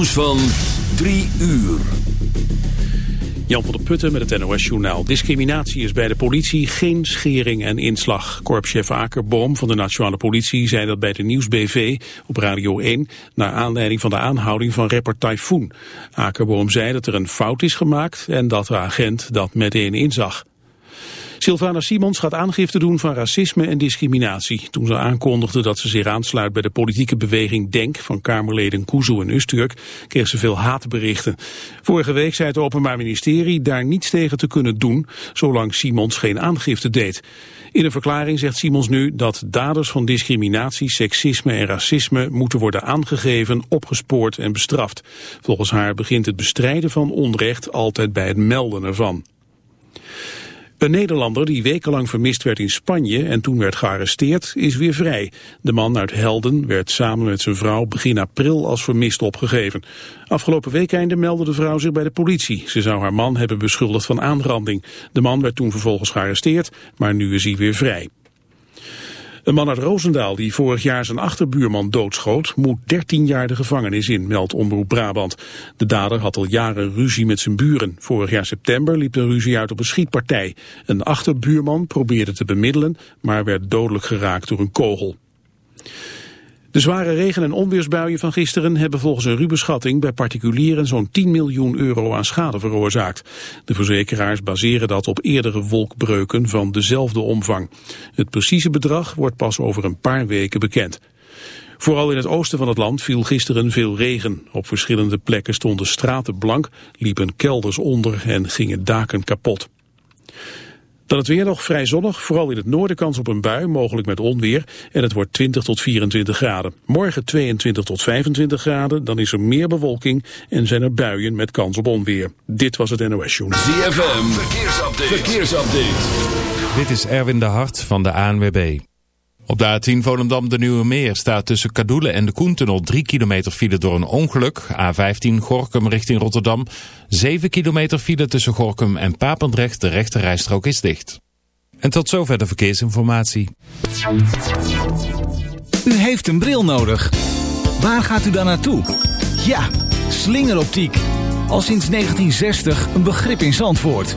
nieuws van 3 uur. Jan van der Putten met het NOS-journaal. Discriminatie is bij de politie geen schering en inslag. Korpschef Akerboom van de Nationale Politie zei dat bij de Nieuws-BV op Radio 1... naar aanleiding van de aanhouding van rapper Typhoon. Akerboom zei dat er een fout is gemaakt en dat de agent dat meteen inzag. Sylvana Simons gaat aangifte doen van racisme en discriminatie. Toen ze aankondigde dat ze zich aansluit bij de politieke beweging DENK van Kamerleden Kuzu en Usturk, kreeg ze veel haatberichten. Vorige week zei het Openbaar Ministerie daar niets tegen te kunnen doen, zolang Simons geen aangifte deed. In een verklaring zegt Simons nu dat daders van discriminatie, seksisme en racisme moeten worden aangegeven, opgespoord en bestraft. Volgens haar begint het bestrijden van onrecht altijd bij het melden ervan. Een Nederlander die wekenlang vermist werd in Spanje en toen werd gearresteerd is weer vrij. De man uit Helden werd samen met zijn vrouw begin april als vermist opgegeven. Afgelopen weekende meldde de vrouw zich bij de politie. Ze zou haar man hebben beschuldigd van aanranding. De man werd toen vervolgens gearresteerd, maar nu is hij weer vrij. Een man uit Roosendaal die vorig jaar zijn achterbuurman doodschoot... moet 13 jaar de gevangenis in, meldt Omroep Brabant. De dader had al jaren ruzie met zijn buren. Vorig jaar september liep de ruzie uit op een schietpartij. Een achterbuurman probeerde te bemiddelen... maar werd dodelijk geraakt door een kogel. De zware regen- en onweersbuien van gisteren hebben volgens een ruwe schatting bij particulieren zo'n 10 miljoen euro aan schade veroorzaakt. De verzekeraars baseren dat op eerdere wolkbreuken van dezelfde omvang. Het precieze bedrag wordt pas over een paar weken bekend. Vooral in het oosten van het land viel gisteren veel regen. Op verschillende plekken stonden straten blank, liepen kelders onder en gingen daken kapot. Dan het weer nog vrij zonnig, vooral in het noorden kans op een bui, mogelijk met onweer. En het wordt 20 tot 24 graden. Morgen 22 tot 25 graden, dan is er meer bewolking en zijn er buien met kans op onweer. Dit was het NOS Journal. ZFM, verkeersupdate. verkeersupdate. Dit is Erwin de Hart van de ANWB. Op de A10 Volendam de Nieuwe Meer staat tussen Kadoelen en de Koentunnel 3 kilometer file door een ongeluk. A15 Gorkum richting Rotterdam. 7 kilometer file tussen Gorkum en Papendrecht. De rechte rijstrook is dicht. En tot zover de verkeersinformatie. U heeft een bril nodig. Waar gaat u dan naartoe? Ja, slingeroptiek. Al sinds 1960 een begrip in Zandvoort.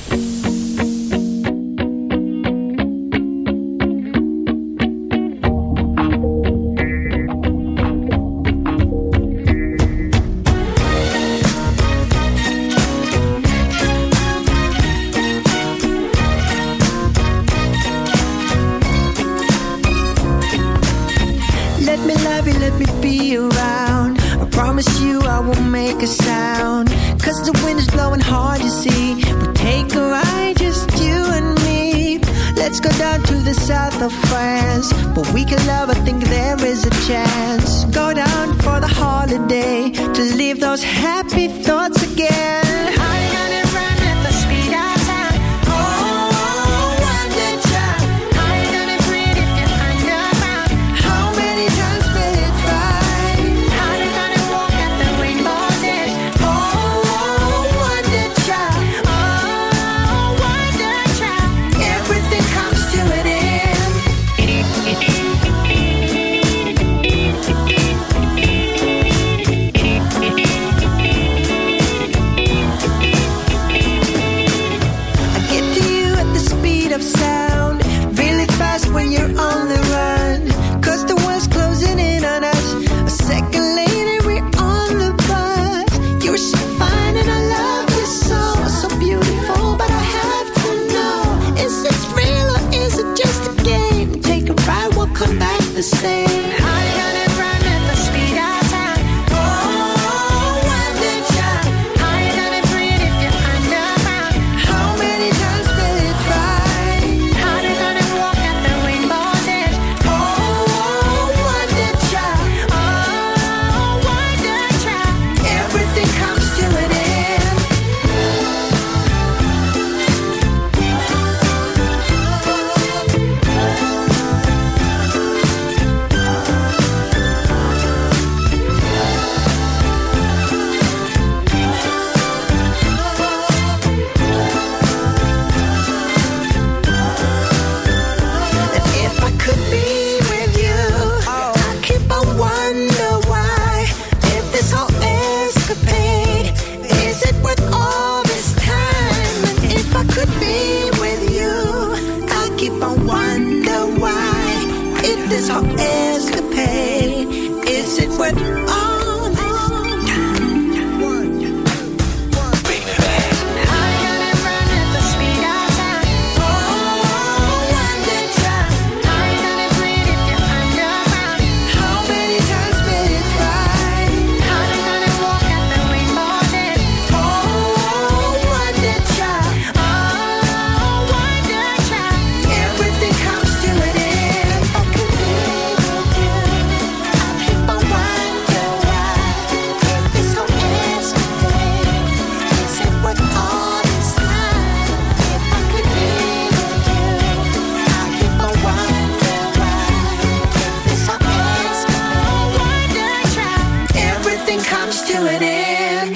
But we can love, I think there is a chance. the same.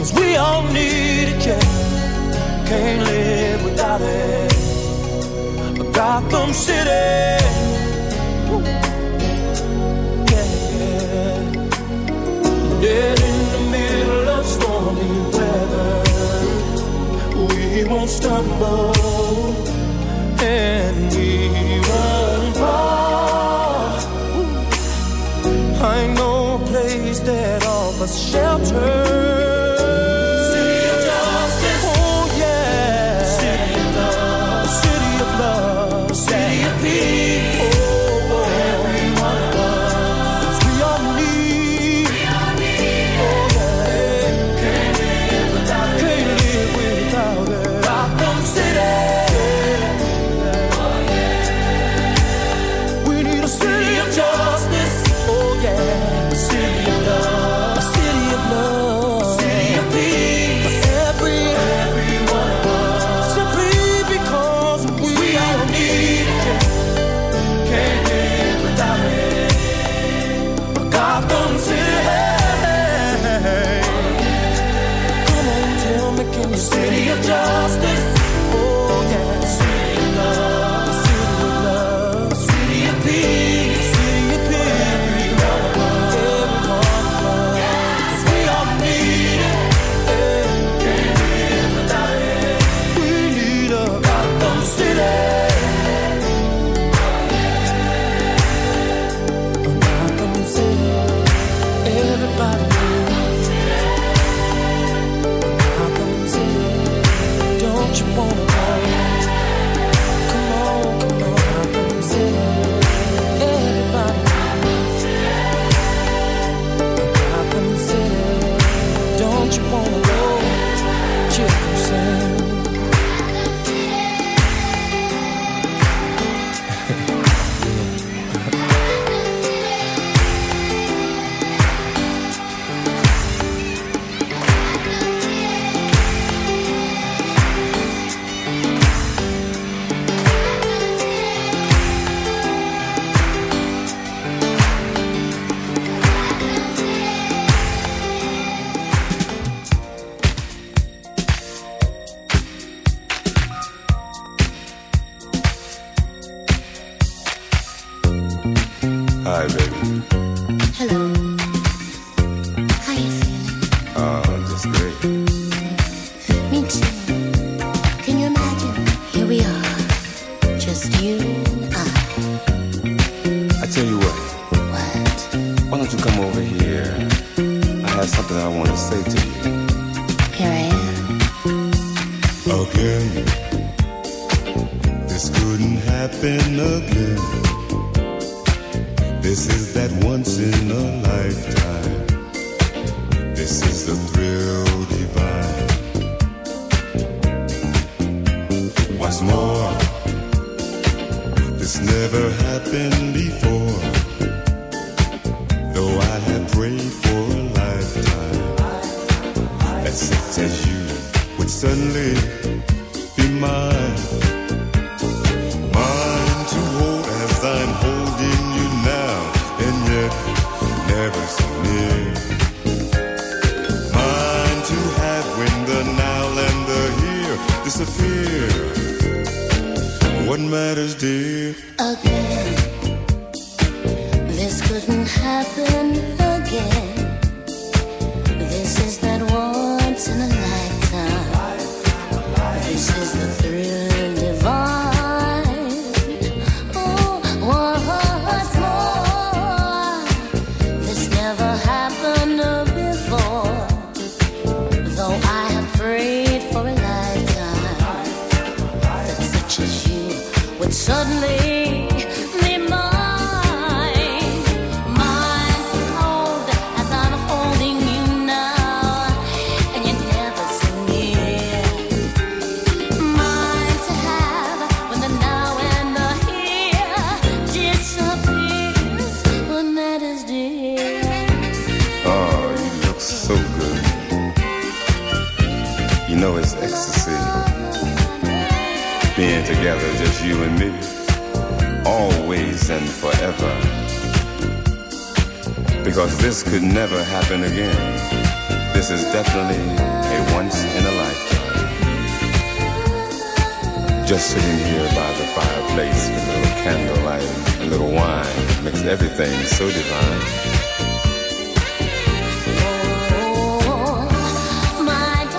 Cause we all need a check Can't live without it. Gotham City. Ooh. Yeah. Dead in the middle of stormy weather. We won't stumble. And we won't fall. I know a place that offers shelter. never happened candlelight and a little wine makes everything so divine. Mind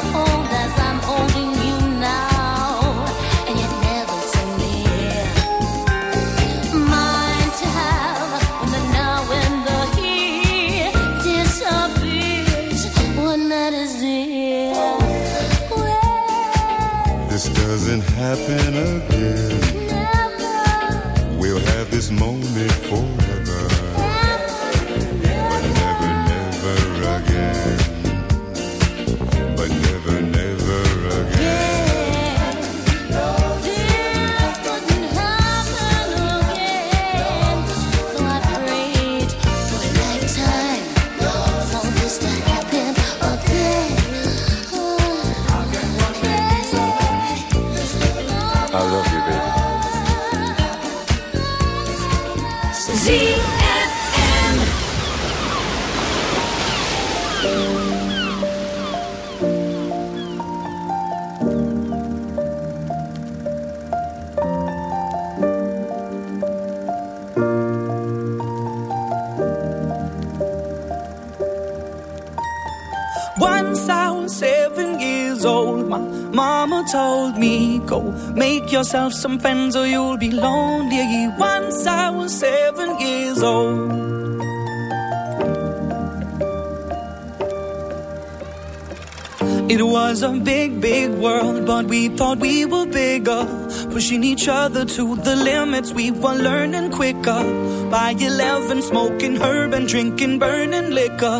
yourself some friends or you'll be lonely. Once I was seven years old. It was a big, big world, but we thought we were bigger. Pushing each other to the limits, we were learning quicker. By 11, smoking herb and drinking burning liquor.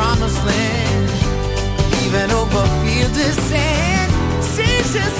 promised land, even over fields of sand. Seasons